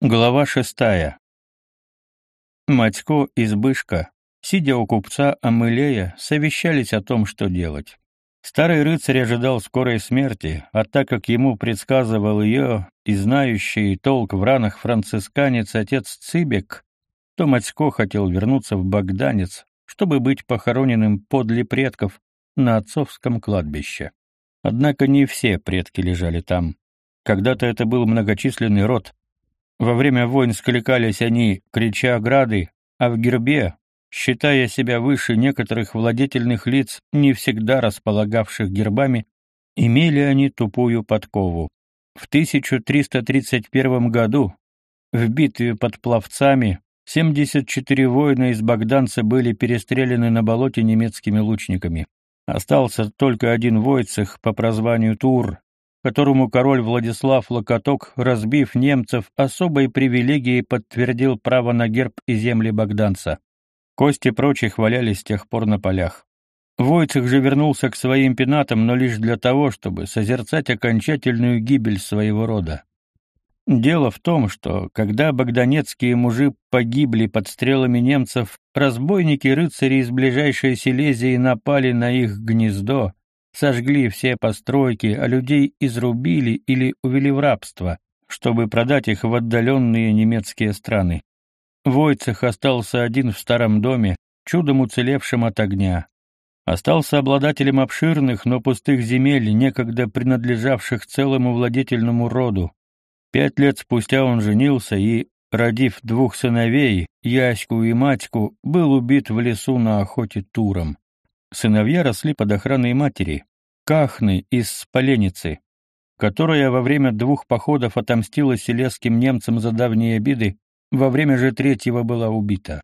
Глава шестая. Матько и Збышка, сидя у купца Амылея, совещались о том, что делать. Старый рыцарь ожидал скорой смерти, а так как ему предсказывал ее и знающий толк в ранах францисканец отец Цибек, то Матько хотел вернуться в Богданец, чтобы быть похороненным подле предков на отцовском кладбище. Однако не все предки лежали там. Когда-то это был многочисленный род, во время войн скликались они, крича ограды, а в гербе, считая себя выше некоторых владетельных лиц, не всегда располагавших гербами, имели они тупую подкову. В 1331 году в битве под Пловцами 74 воина из Богданца были перестреляны на болоте немецкими лучниками. Остался только один войцех по прозванию Тур, которому король Владислав Локоток, разбив немцев, особой привилегией подтвердил право на герб и земли богданца. Кости прочих валялись с тех пор на полях. Войцех же вернулся к своим пенатам, но лишь для того, чтобы созерцать окончательную гибель своего рода. Дело в том, что когда богданецкие мужи погибли под стрелами немцев, разбойники-рыцари из ближайшей Силезии напали на их гнездо, сожгли все постройки, а людей изрубили или увели в рабство, чтобы продать их в отдаленные немецкие страны. Войцех остался один в старом доме, чудом уцелевшим от огня. Остался обладателем обширных, но пустых земель, некогда принадлежавших целому владетельному роду. Пять лет спустя он женился и, родив двух сыновей, Яську и Матьку, был убит в лесу на охоте туром. Сыновья росли под охраной матери, Кахны из Спаленицы, которая во время двух походов отомстила селезским немцам за давние обиды, во время же третьего была убита.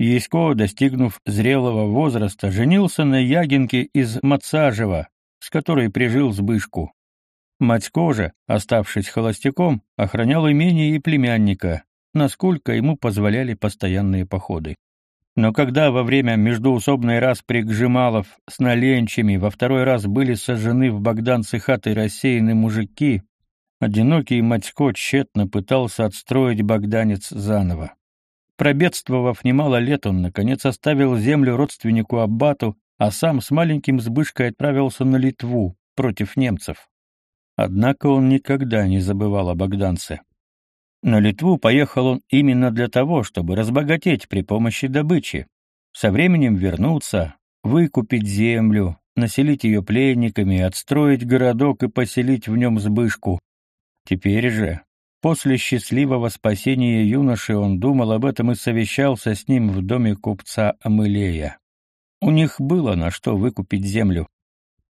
Ясько, достигнув зрелого возраста, женился на Ягинке из Мацажева, с которой прижил Збышку. Матько же, оставшись холостяком, охранял имение и племянника, насколько ему позволяли постоянные походы. Но когда во время междуусобной распри Гжималов с наленчами во второй раз были сожжены в Богданце хатой рассеянные мужики, одинокий Матько тщетно пытался отстроить Богданец заново. Пробедствовав немало лет, он, наконец, оставил землю родственнику Аббату, а сам с маленьким Збышкой отправился на Литву против немцев. Однако он никогда не забывал о Богданце. На Литву поехал он именно для того, чтобы разбогатеть при помощи добычи, со временем вернуться, выкупить землю, населить ее пленниками, отстроить городок и поселить в нем сбышку. Теперь же, после счастливого спасения юноши, он думал об этом и совещался с ним в доме купца Амылея. У них было на что выкупить землю.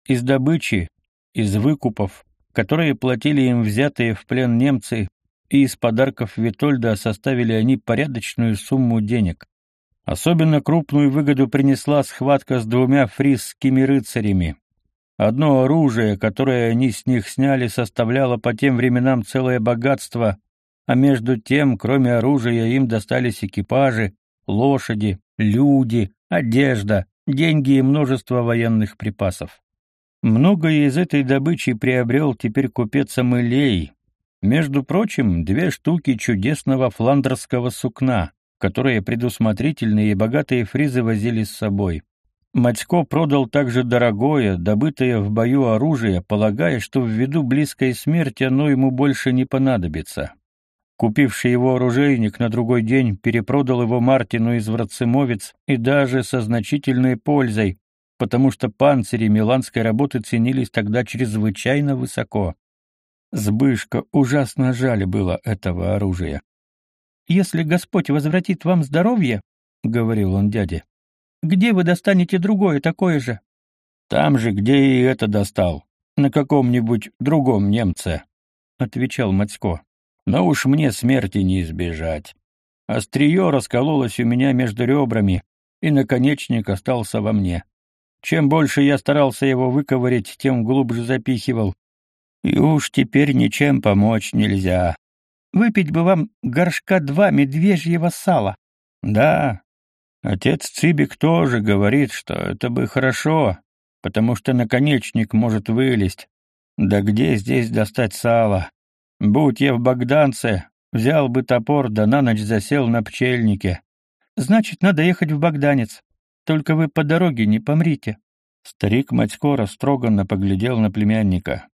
Из добычи, из выкупов, которые платили им взятые в плен немцы, и из подарков Витольда составили они порядочную сумму денег. Особенно крупную выгоду принесла схватка с двумя фрисскими рыцарями. Одно оружие, которое они с них сняли, составляло по тем временам целое богатство, а между тем, кроме оружия, им достались экипажи, лошади, люди, одежда, деньги и множество военных припасов. Многое из этой добычи приобрел теперь купец Амылей, между прочим, две штуки чудесного фландерского сукна, которые предусмотрительные и богатые фризы возили с собой. Матько продал также дорогое, добытое в бою оружие, полагая, что ввиду близкой смерти оно ему больше не понадобится. Купивший его оружейник на другой день перепродал его Мартину из Врацимовец и даже со значительной пользой, потому что панцири миланской работы ценились тогда чрезвычайно высоко. Сбышка ужасно жаль было этого оружия. «Если Господь возвратит вам здоровье, — говорил он дяде, — где вы достанете другое такое же?» «Там же, где и это достал, на каком-нибудь другом немце», — отвечал Матько. «Но уж мне смерти не избежать. Острие раскололось у меня между ребрами, и наконечник остался во мне. Чем больше я старался его выковырять, тем глубже запихивал, и уж теперь ничем помочь нельзя. Выпить бы вам горшка два медвежьего сала. Да, отец Цибик тоже говорит, что это бы хорошо, потому что наконечник может вылезть. Да где здесь достать сало? Будь я в Богданце, Взял бы топор, да на ночь засел на пчельнике. Значит, надо ехать в Богданец. Только вы по дороге не помрите. Старик Матько растроганно поглядел на племянника.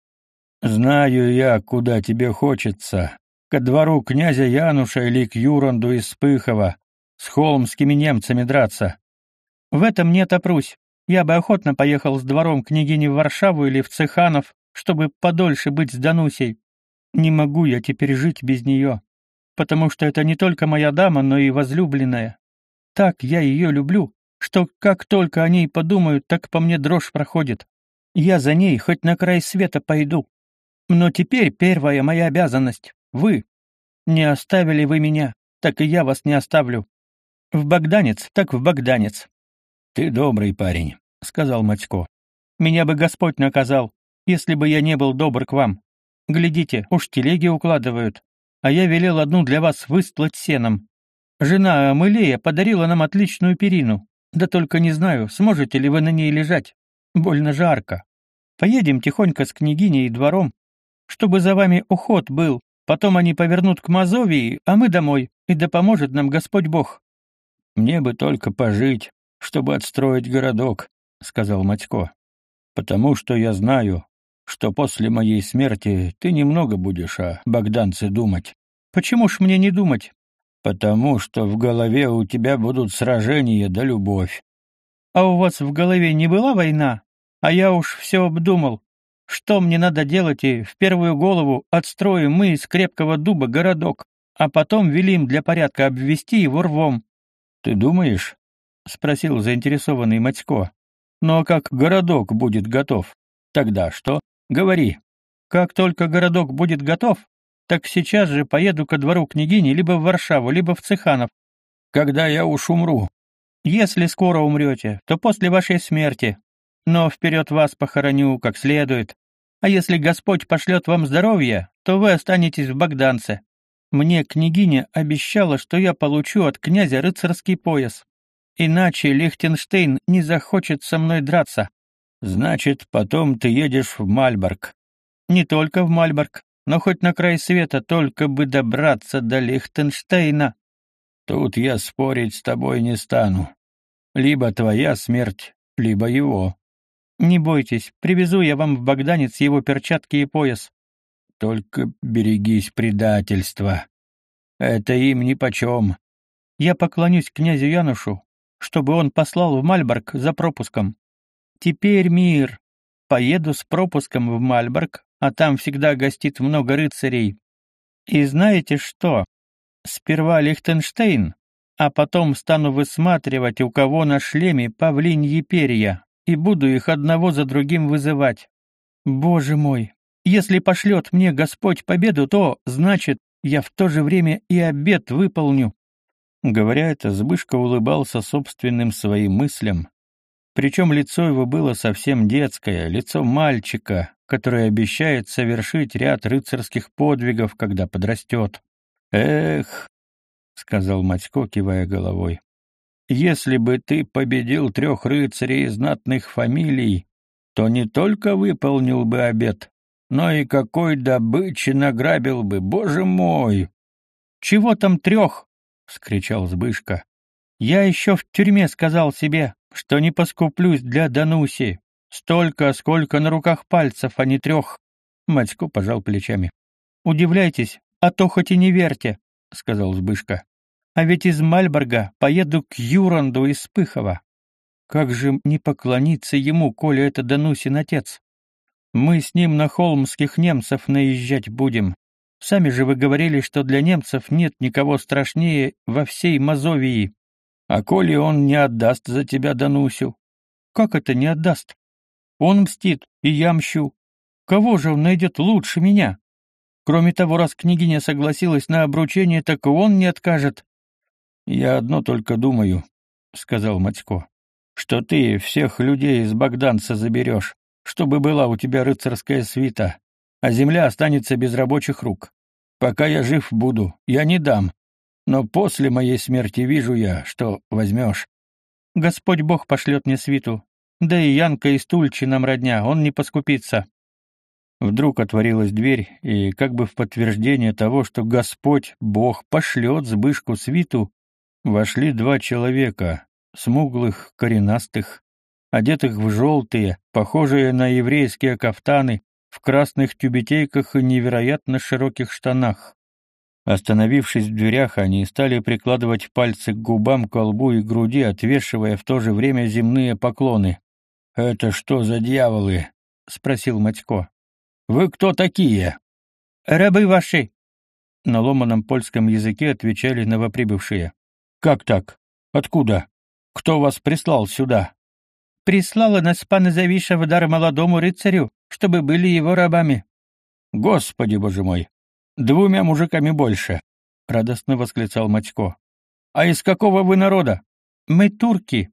«Знаю я, куда тебе хочется. Ко двору князя Януша или к Юранду из Спыхова. С холмскими немцами драться». «В этом не отопрусь. Я бы охотно поехал с двором княгини в Варшаву или в Цеханов, чтобы подольше быть с Данусей. Не могу я теперь жить без нее, потому что это не только моя дама, но и возлюбленная. Так я ее люблю, что как только о ней подумаю, так по мне дрожь проходит. Я за ней хоть на край света пойду. Но теперь первая моя обязанность — вы. Не оставили вы меня, так и я вас не оставлю. В Богданец, так в Богданец. Ты добрый парень, сказал Матько. Меня бы Господь наказал, если бы я не был добр к вам. Глядите, уж телеги укладывают, а я велел одну для вас выстлать сеном. Жена Амылея подарила нам отличную перину. Да только не знаю, сможете ли вы на ней лежать. Больно жарко. Поедем тихонько с княгиней и двором, чтобы за вами уход был. Потом они повернут к Мазовии, а мы домой, и да поможет нам Господь Бог. Мне бы только пожить, чтобы отстроить городок, сказал Матько. Потому что я знаю, что после моей смерти ты немного будешь о Богданце думать. Почему ж мне не думать? Потому что в голове у тебя будут сражения да любовь. А у вас в голове не была война? А я уж все обдумал. Что мне надо делать, и в первую голову отстроим мы из крепкого дуба городок, а потом велим для порядка обвести его рвом. Ты думаешь? спросил заинтересованный Матько. Но как городок будет готов? Тогда что? Говори. Как только городок будет готов, так сейчас же поеду ко двору княгини либо в Варшаву, либо в Цеханов. Когда я уж умру. Если скоро умрете, то после вашей смерти. Но вперед вас похороню как следует. А если Господь пошлет вам здоровье, то вы останетесь в Богданце. Мне княгиня обещала, что я получу от князя рыцарский пояс. Иначе Лихтенштейн не захочет со мной драться. Значит, потом ты едешь в Мальборг. Не только в Мальборг, но хоть на край света только бы добраться до Лихтенштейна. Тут я спорить с тобой не стану. Либо твоя смерть, либо его. Не бойтесь, привезу я вам в Богданец его перчатки и пояс. Только берегись предательства. Это им нипочем. Я поклонюсь князю Янушу, чтобы он послал в Мальборг за пропуском. Теперь мир. Поеду с пропуском в Мальборг, а там всегда гостит много рыцарей. И знаете что? Сперва Лихтенштейн, а потом стану высматривать, у кого на шлеме павлиньи перья, и буду их одного за другим вызывать. Боже мой, если пошлет мне Господь победу, то, значит, я в то же время и обет выполню. Говоря это, Збышка улыбался собственным своим мыслям, причем лицо его было совсем детское, лицо мальчика, который обещает совершить ряд рыцарских подвигов, когда подрастет. «Эх», — сказал Матько, кивая головой, — «если бы ты победил трех рыцарей знатных фамилий, то не только выполнил бы обет, но и какой добычи награбил бы, боже мой!» «Чего там трех?» — вскричал Збышка. «Я еще в тюрьме сказал себе, что не поскуплюсь для Дануси. Столько, сколько на руках пальцев, а не трех. Матько пожал плечами. Удивляйтесь, а то хоть и не верьте, сказал Збышка. А ведь из Мальборга поеду к Юранду из Пыхова. Как же не поклониться ему, коли это Данусин отец? Мы с ним на холмских немцев наезжать будем. Сами же вы говорили, что для немцев нет никого страшнее во всей Мазовии. А коли он не отдаст за тебя Данусю? Как это не отдаст? Он мстит, и я мщу. Кого же он найдет лучше меня? Кроме того, раз княгиня согласилась на обручение, так и он не откажет. Я одно только думаю, — сказал Матько, — что ты всех людей из Богданца заберешь, чтобы была у тебя рыцарская свита, а земля останется без рабочих рук. Пока я жив буду, я не дам, но после моей смерти вижу я, что возьмешь. Господь Бог пошлет мне свиту. Да и Янка из Тульчи нам родня, он не поскупится. Вдруг отворилась дверь, и, как бы в подтверждение того, что Господь, Бог, пошлет сбышку свиту, вошли два человека, смуглых, коренастых, одетых в желтые, похожие на еврейские кафтаны, в красных тюбетейках и невероятно широких штанах. Остановившись в дверях, они стали прикладывать пальцы к губам, колбу и груди, отвешивая в то же время земные поклоны. «Это что за дьяволы?» — спросил Матько. «Вы кто такие?» «Рабы ваши!» На ломаном польском языке отвечали новоприбывшие. «Как так? Откуда? Кто вас прислал сюда?» «Прислала нас пан Завиша в дар молодому рыцарю, чтобы были его рабами». «Господи, боже мой! Двумя мужиками больше!» — радостно восклицал Матько. «А из какого вы народа?» «Мы турки».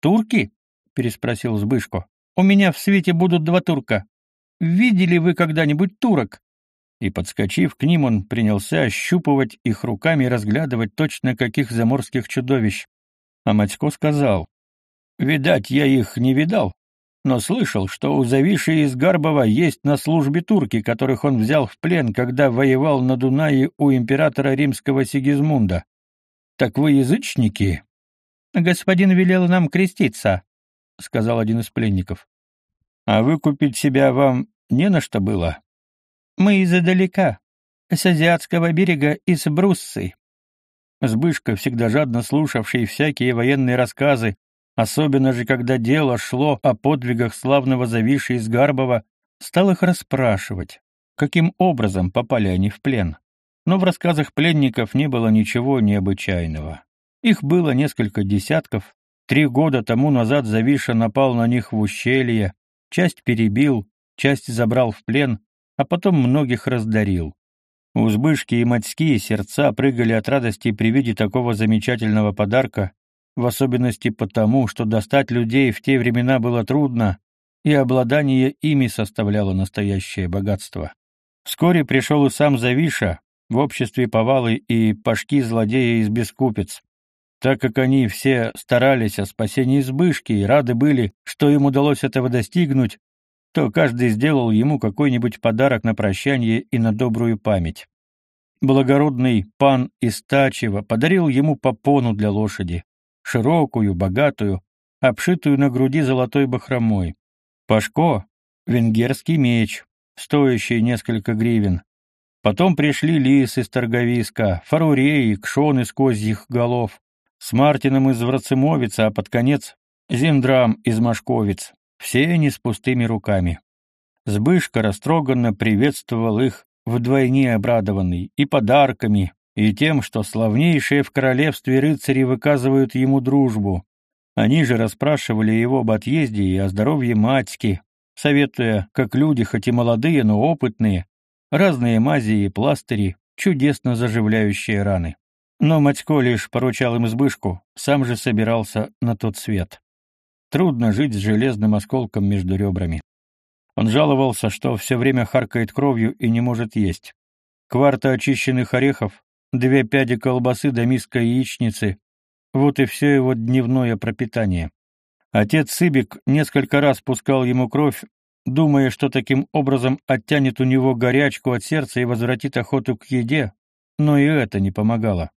«Турки?» — переспросил Збышко. «У меня в свете будут два турка. Видели вы когда-нибудь турок?» И, подскочив к ним, он принялся ощупывать их руками и разглядывать точно каких заморских чудовищ. А Матько сказал, «Видать, я их не видал, но слышал, что у Завиши из Гарбова есть на службе турки, которых он взял в плен, когда воевал на Дунае у императора римского Сигизмунда. Так вы язычники?» «Господин велел нам креститься», — сказал один из пленников. А выкупить себя вам не на что было? Мы издалека, с азиатского берега, из Бруссы. Сбышка, всегда жадно слушавший всякие военные рассказы, особенно же когда дело шло о подвигах славного Завиши из Гарбова, стал их расспрашивать, каким образом попали они в плен. Но в рассказах пленников не было ничего необычайного. Их было несколько десятков. Три года тому назад Завиша напал на них в ущелье, Часть перебил, часть забрал в плен, а потом многих раздарил. У Збышки и Матьски сердца прыгали от радости при виде такого замечательного подарка, в особенности потому, что достать людей в те времена было трудно, и обладание ими составляло настоящее богатство. Вскоре пришел и сам Завиша, в обществе повалы и пашки злодея из Бескупец. Так как они все старались о спасении Избышки и рады были, что им удалось этого достигнуть, то каждый сделал ему какой-нибудь подарок на прощание и на добрую память. Благородный пан Истачева подарил ему попону для лошади, широкую, богатую, обшитую на груди золотой бахромой. Пашко — венгерский меч, стоящий несколько гривен. Потом пришли лис из Торговиска, фарурей, кшон из козьих голов, с Мартином из Врацемовица, а под конец Зиндрам из Машковиц. Все они с пустыми руками. Сбышка растроганно приветствовал их, вдвойне обрадованный, и подарками, и тем, что славнейшие в королевстве рыцари выказывают ему дружбу. Они же расспрашивали его об отъезде и о здоровье матьки, советуя, как люди, хоть и молодые, но опытные, разные мази и пластыри, чудесно заживляющие раны. Но Матько лишь поручал им избышку, сам же собирался на тот свет. Трудно жить с железным осколком между ребрами. Он жаловался, что все время харкает кровью и не может есть. Кварта очищенных орехов, две пяди колбасы да миска яичницы — вот и все его дневное пропитание. Отец Сыбик несколько раз пускал ему кровь, думая, что таким образом оттянет у него горячку от сердца и возвратит охоту к еде, но и это не помогало.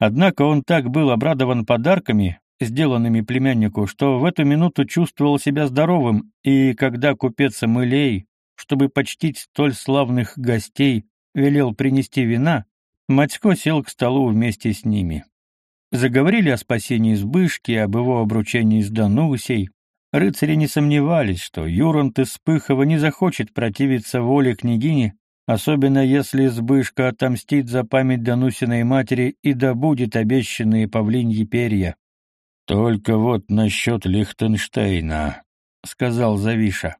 Однако он так был обрадован подарками, сделанными племяннику, что в эту минуту чувствовал себя здоровым, и когда купец Мылей, чтобы почтить столь славных гостей, велел принести вина, Матько сел к столу вместе с ними. Заговорили о спасении Збышки, об его обручении с Данусей. Рыцари не сомневались, что Юрант из Пыхова не захочет противиться воле княгини особенно если Збышка отомстит за память Данусиной матери и добудет обещанные павлиньи перья. «Только вот насчет Лихтенштейна», — сказал Завиша.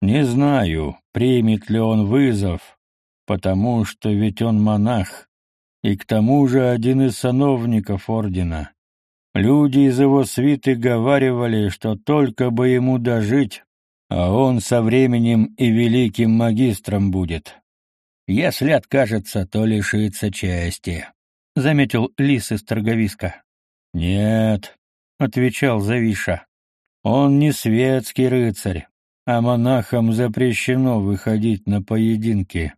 «Не знаю, примет ли он вызов, потому что ведь он монах, и к тому же один из сановников ордена. Люди из его свиты говаривали, что только бы ему дожить, а он со временем и великим магистром будет. Если откажется, то лишится чести, — заметил лис из торговиска. — Нет, — отвечал Завиша, — он не светский рыцарь, а монахам запрещено выходить на поединки.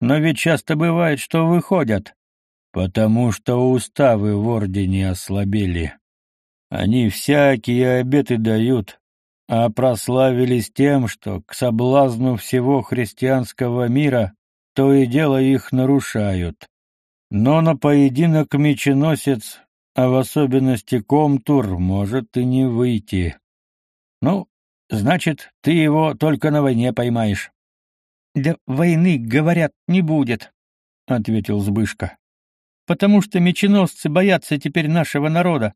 Но ведь часто бывает, что выходят, потому что уставы в ордене ослабели. Они всякие обеты дают, а прославились тем, что к соблазну всего христианского мира то и дело их нарушают. Но на поединок меченосец, а в особенности комтур, может и не выйти. Ну, значит, ты его только на войне поймаешь. — Да войны, говорят, не будет, — ответил Збышка. — Потому что меченосцы боятся теперь нашего народа.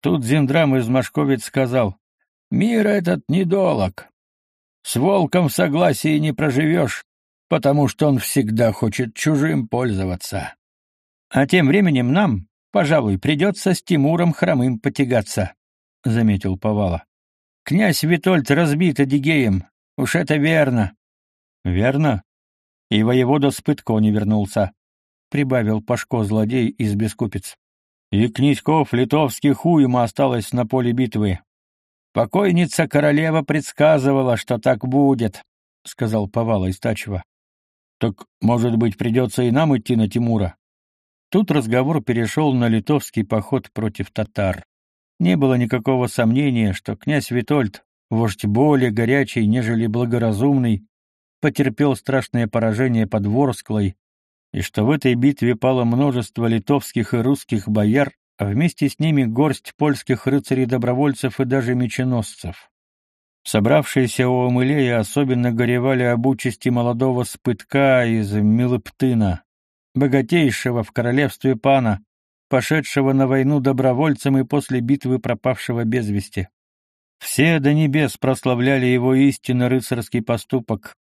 Тут Зиндрам из Машковец сказал, — Мир этот недолог. С волком в согласии не проживешь, потому что он всегда хочет чужим пользоваться. А тем временем нам, пожалуй, придется с Тимуром хромым потягаться, — заметил Повала. Князь Витольд разбит Адигеем, уж это верно. — Верно. И воевода с Пытко не вернулся, — прибавил Пашко злодей из Бескупец. И князьков литовских уйма осталось на поле битвы. Покойница королева предсказывала, что так будет, — сказал Повала из Тачева. Так, может быть, придется и нам идти на Тимура? Тут разговор перешел на литовский поход против татар. Не было никакого сомнения, что князь Витольд, вождь более горячий, нежели благоразумный, потерпел страшное поражение под Ворсклой, и что в этой битве пало множество литовских и русских бояр, а вместе с ними горсть польских рыцарей-добровольцев и даже меченосцев. Собравшиеся у Амылея особенно горевали об участи молодого спытка из Милыптына, богатейшего в королевстве пана, пошедшего на войну добровольцем и после битвы пропавшего без вести. Все до небес прославляли его истинно рыцарский поступок.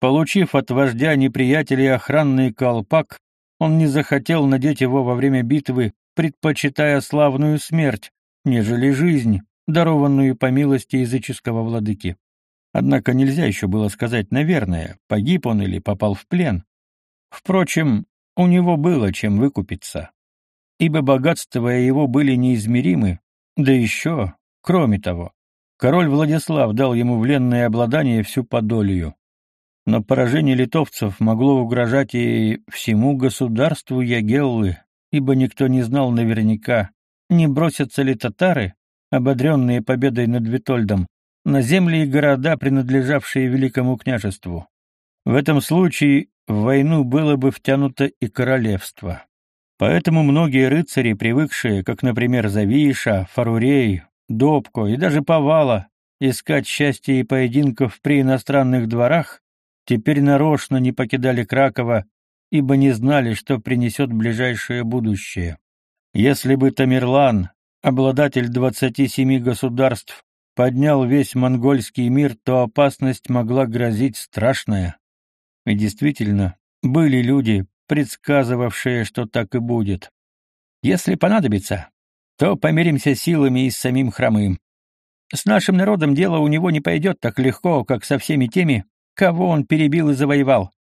Получив от вождя неприятелей охранный колпак, он не захотел надеть его во время битвы, предпочитая славную смерть, нежели жизнь, дарованную по милости языческого владыки. Однако нельзя еще было сказать, наверное, погиб он или попал в плен. Впрочем, у него было чем выкупиться, ибо богатства его были неизмеримы, да еще, кроме того, король Владислав дал ему в ленное обладание всю Подолию. Но поражение литовцев могло угрожать и всему государству Ягеллы, ибо никто не знал наверняка, не бросятся ли татары, ободренные победой над Витольдом, на земли и города, принадлежавшие Великому княжеству. В этом случае в войну было бы втянуто и королевство. Поэтому многие рыцари, привыкшие, как, например, Завиша, Фарурей, Добко и даже Повала, искать счастья и поединков при иностранных дворах, теперь нарочно не покидали Кракова, ибо не знали, что принесет ближайшее будущее. Если бы Тамерлан, обладатель двадцати семи государств, поднял весь монгольский мир, то опасность могла грозить страшная. И действительно, были люди, предсказывавшие, что так и будет. Если понадобится, то помиримся силами и с самим хромым. С нашим народом дело у него не пойдет так легко, как со всеми теми, кого он перебил и завоевал.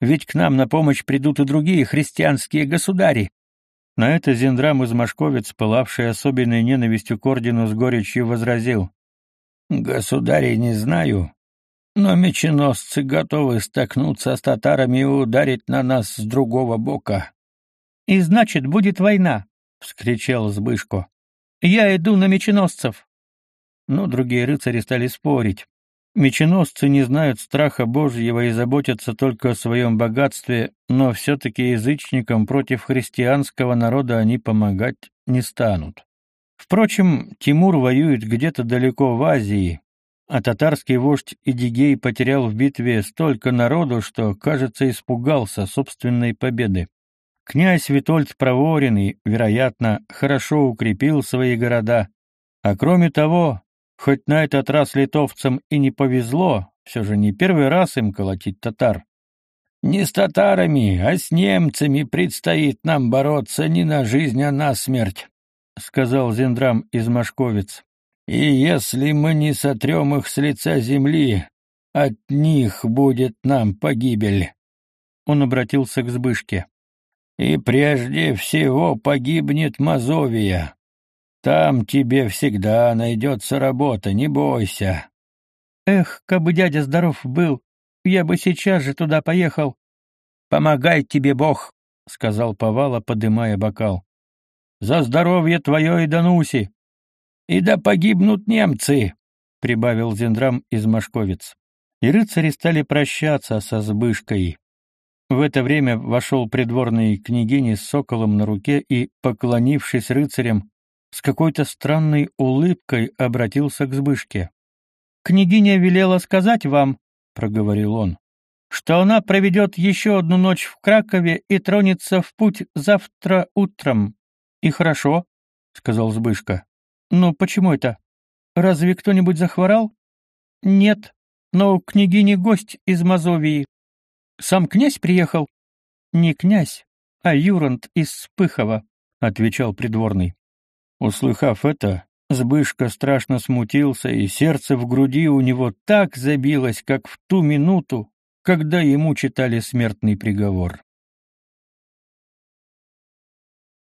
Ведь к нам на помощь придут и другие христианские государи. На это Зендрам из Машковец, пылавший особенной ненавистью к ордену с горечью, возразил. «Государей не знаю, но меченосцы готовы столкнуться с татарами и ударить на нас с другого бока. — И значит, будет война, — вскричал Збышко. — Я иду на меченосцев. Но другие рыцари стали спорить. Меченосцы не знают страха Божьего и заботятся только о своем богатстве, но все-таки язычникам против христианского народа они помогать не станут. Впрочем, Тимур воюет где-то далеко в Азии, а татарский вождь Идигей потерял в битве столько народу, что, кажется, испугался собственной победы. Князь Витольд Проворенный, вероятно, хорошо укрепил свои города, а кроме того, хоть на этот раз литовцам и не повезло, все же не первый раз им колотить татар. «Не с татарами, а с немцами предстоит нам бороться не на жизнь, а на смерть», — сказал Зендрам из Машковец. И если мы не сотрем их с лица земли, от них будет нам погибель. Он обратился к Збышке. И прежде всего погибнет Мазовия. Там тебе всегда найдется работа, не бойся. Эх, кабы дядя здоров был, я бы сейчас же туда поехал. Помогай тебе Бог, сказал Повала, подымая бокал. За здоровье твое и Дануси. И да погибнут немцы, прибавил Зендрам из Машковец. И рыцари стали прощаться со Збышкой. В это время вошел придворный княгиня с соколом на руке и, поклонившись рыцарям, с какой-то странной улыбкой обратился к Збышке. «Княгиня велела сказать вам, — проговорил он, — что она проведет еще одну ночь в Кракове и тронется в путь завтра утром. И хорошо, — сказал Збышка. «Ну, почему это? Разве кто-нибудь захворал?» «Нет, но княгини гость из Мазовии. Сам князь приехал?» «Не князь, а Юрант из Спыхова», — отвечал придворный. Услыхав это, Збышка страшно смутился, и сердце в груди у него так забилось, как в ту минуту, когда ему читали смертный приговор.